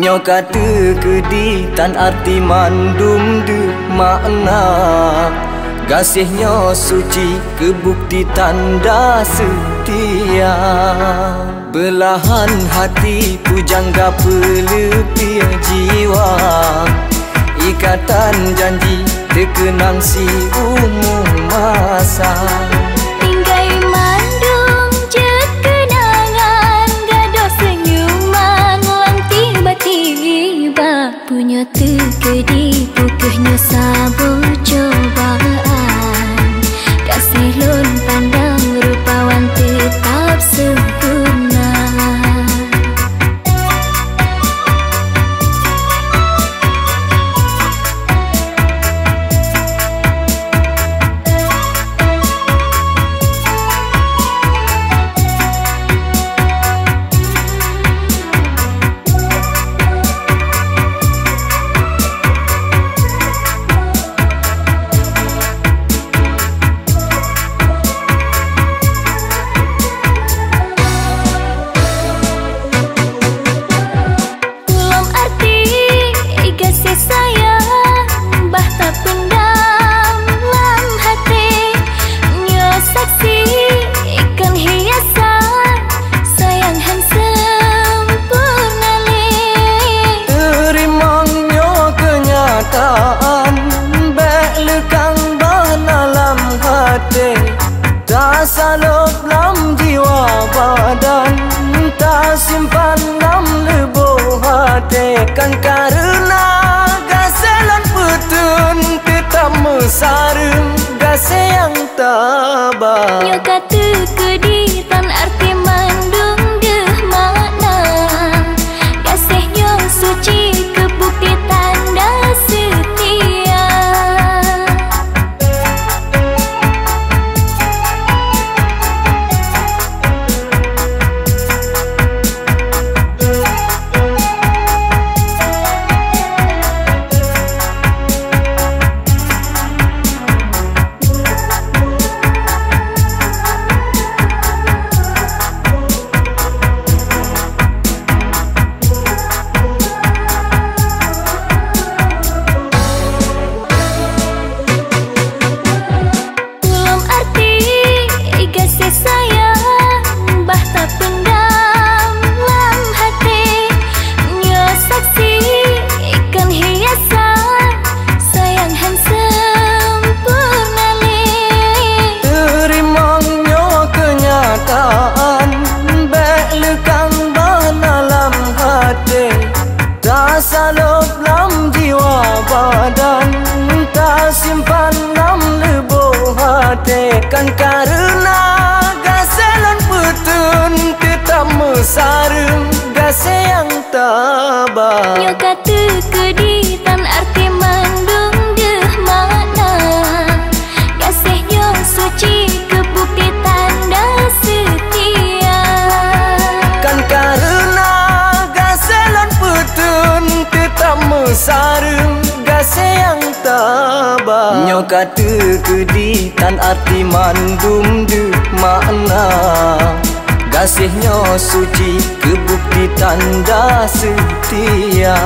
Nyo kata kedi tan arti mandum de makna. Gasihnya suci kebukti tanda setia. Belahan hati pujangga pelepih jiwa. Ikatan janji terkenang si umum masa I to get deep hati. Tak salup dalam jiwa badan Tak simpan dalam lebuh hati. Kan karena gaselan putun Tetap mesarung gase yang tabah. Nyo kata ke hati Kan karena gaselan putun Tetap mesarung gase yang tabah Nyo kata kedi tan arti mandung deh makna Gasehnya suci kebukti tanda setia? Kan karena gaselan Tetap gase yang tabah Nyo kata kedi tan arti mandum de makna. Gasihnya suci kebukti tanda setia